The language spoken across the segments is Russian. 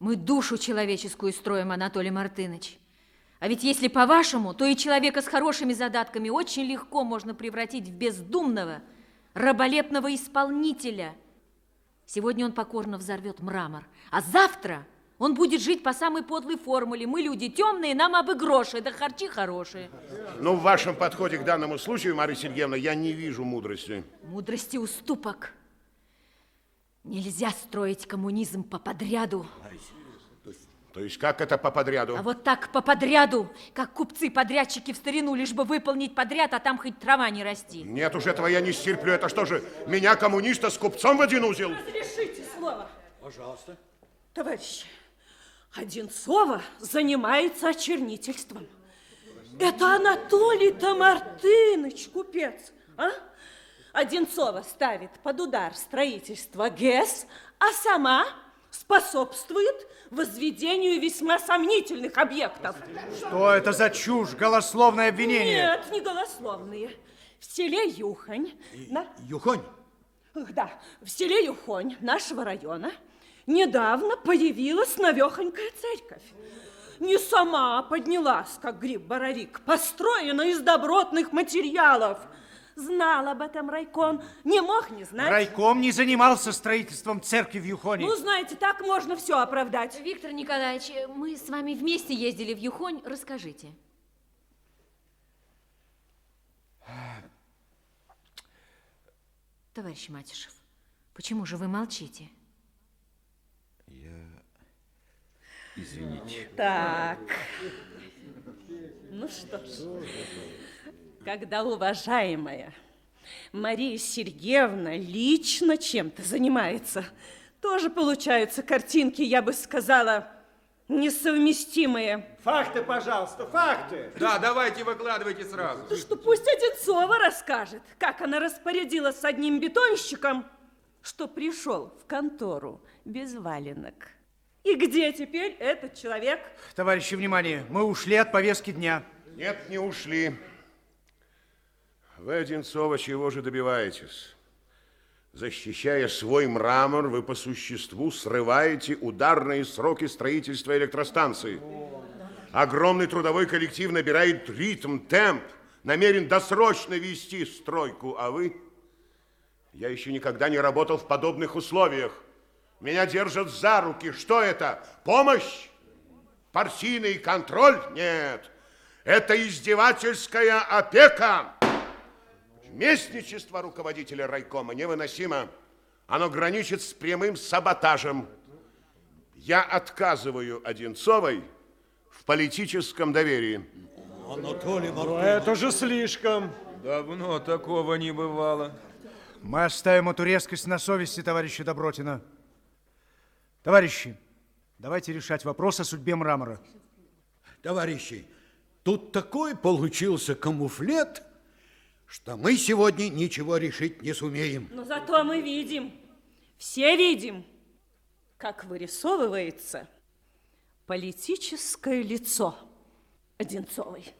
Мы душу человеческую строим, Анатолий Мартынович. А ведь если по-вашему, то и человека с хорошими задатками очень легко можно превратить в бездумного, раболепного исполнителя. Сегодня он покорно взорвет мрамор, а завтра он будет жить по самой подлой формуле. Мы люди темные, нам обы гроши, да харчи хорошие. Ну, в вашем подходе к данному случаю, Марья Сергеевна, я не вижу мудрости. Мудрости уступок. Нельзя строить коммунизм по подряду. То есть как это по подряду? А вот так по подряду, как купцы-подрядчики в старину, лишь бы выполнить подряд, а там хоть трава не расти. Нет уж, этого я не стерплю. Это что же, меня коммуниста с купцом в один узел? Разрешите слово. Пожалуйста. Товарищи, Одинцова занимается очернительством. Это Анатолий-то Мартыныч, купец, а? Одинцова ставит под удар строительство ГЭС, а сама способствует возведению весьма сомнительных объектов. Что это за чушь, голословное обвинение? Нет, не голословные. В селе Юхонь... На... Юхонь? Да, в селе Юхонь нашего района недавно появилась новехонькая церковь. Не сама поднялась, как гриб-боровик, построена из добротных материалов. Знал об этом райком, не мог не знать. Райком не занимался строительством церкви в Юхоне. Ну, знаете, так можно все оправдать. Виктор Николаевич, мы с вами вместе ездили в Юхонь. Расскажите. Товарищ Матишев, почему же вы молчите? Извините. Так. Ну что ж, когда уважаемая Мария Сергеевна лично чем-то занимается, тоже получаются картинки, я бы сказала, несовместимые. Факты, пожалуйста, факты. Да, давайте выкладывайте сразу. Да что пусть Одинцова расскажет, как она распорядилась с одним бетонщиком, что пришел в контору без валенок. И где теперь этот человек? Товарищи, внимание, мы ушли от повестки дня. Нет, не ушли. Вы, Одинцова, чего же добиваетесь? Защищая свой мрамор, вы по существу срываете ударные сроки строительства электростанции. Огромный трудовой коллектив набирает ритм, темп, намерен досрочно вести стройку, а вы... Я еще никогда не работал в подобных условиях. Меня держат за руки. Что это? Помощь? Партийный контроль? Нет. Это издевательская опека. Местничество руководителя райкома невыносимо. Оно граничит с прямым саботажем. Я отказываю Одинцовой в политическом доверии. Анатолий Это же слишком. Давно такого не бывало. Мы оставим эту резкость на совести товарища Добротина. Товарищи, давайте решать вопрос о судьбе мрамора. Товарищи, тут такой получился камуфлет, что мы сегодня ничего решить не сумеем. Но зато мы видим, все видим, как вырисовывается политическое лицо Одинцовой.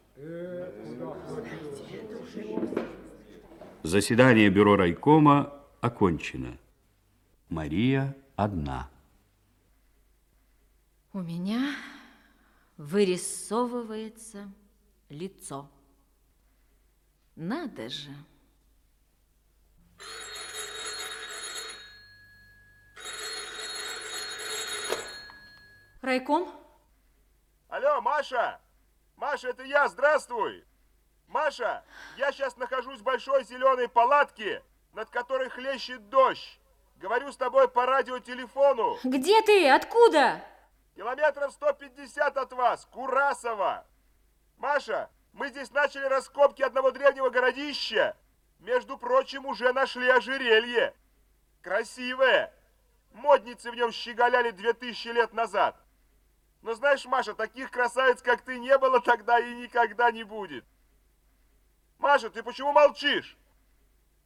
Заседание бюро райкома окончено. Мария одна. У меня вырисовывается лицо. Надо же. Райком? Алло, Маша! Маша, это я, здравствуй! Маша, я сейчас нахожусь в большой зеленой палатке, над которой хлещет дождь. Говорю с тобой по радиотелефону. Где ты? Откуда? Километров 150 от вас, Курасова. Маша, мы здесь начали раскопки одного древнего городища. Между прочим, уже нашли ожерелье. Красивое. Модницы в нем щеголяли 2000 лет назад. Но знаешь, Маша, таких красавиц, как ты, не было тогда и никогда не будет. Маша, ты почему молчишь?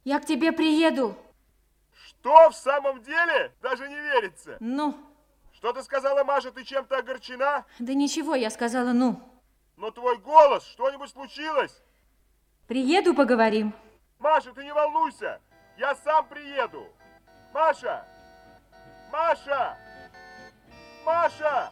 Я к тебе приеду. Что, в самом деле? Даже не верится. Ну, Что ты сказала, Маша, ты чем-то огорчена? да ничего, я сказала ну. Но твой голос, что-нибудь случилось? Приеду, поговорим. Маша, ты не волнуйся, я сам приеду. Маша! Маша! Маша!